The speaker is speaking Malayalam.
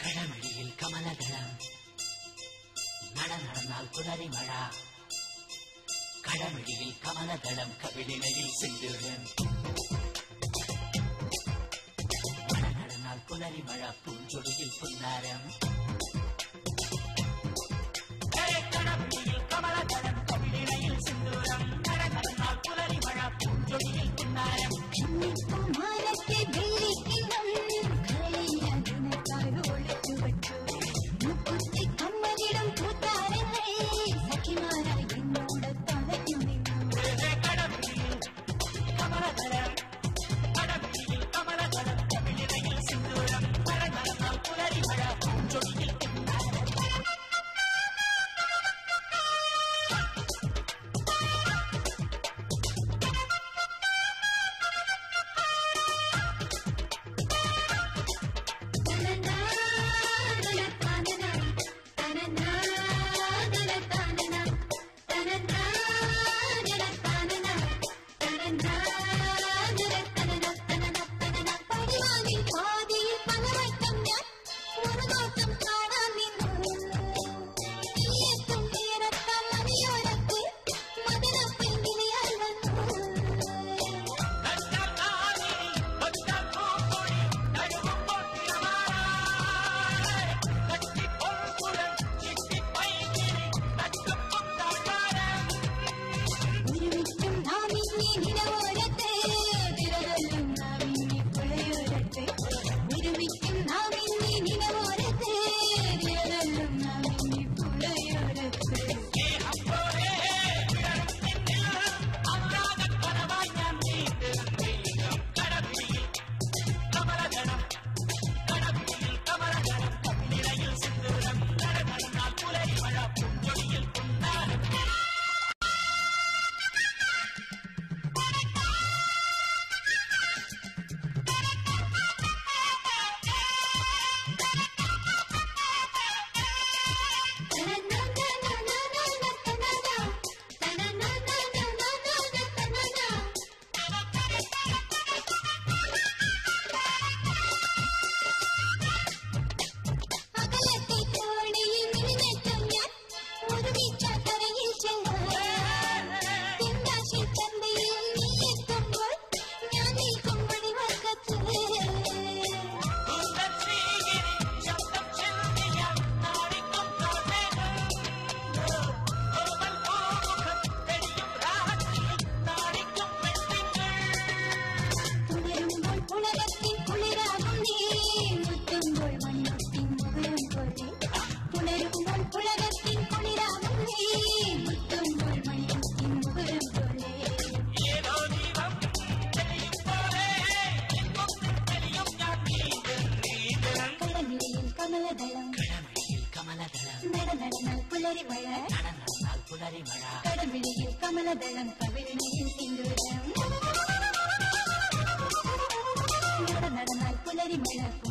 കടമടിയിൽ കമലദളം മഴ നടന്നാൽ പുലരി മഴ കളമടിയിൽ കമലദളം കവിളിനടിൽ സിന്ദൂരം. മഴ നടന്നാൽ പുലരി മഴ പൂഞ്ചൊടിയിൽ പുന്നാരം. சுடரனால் புலரி மழை புலரி மழை கடமிழியில் கமலதளம் கவிழ்நீர் சிந்துரம் நடனால் புலரி மழை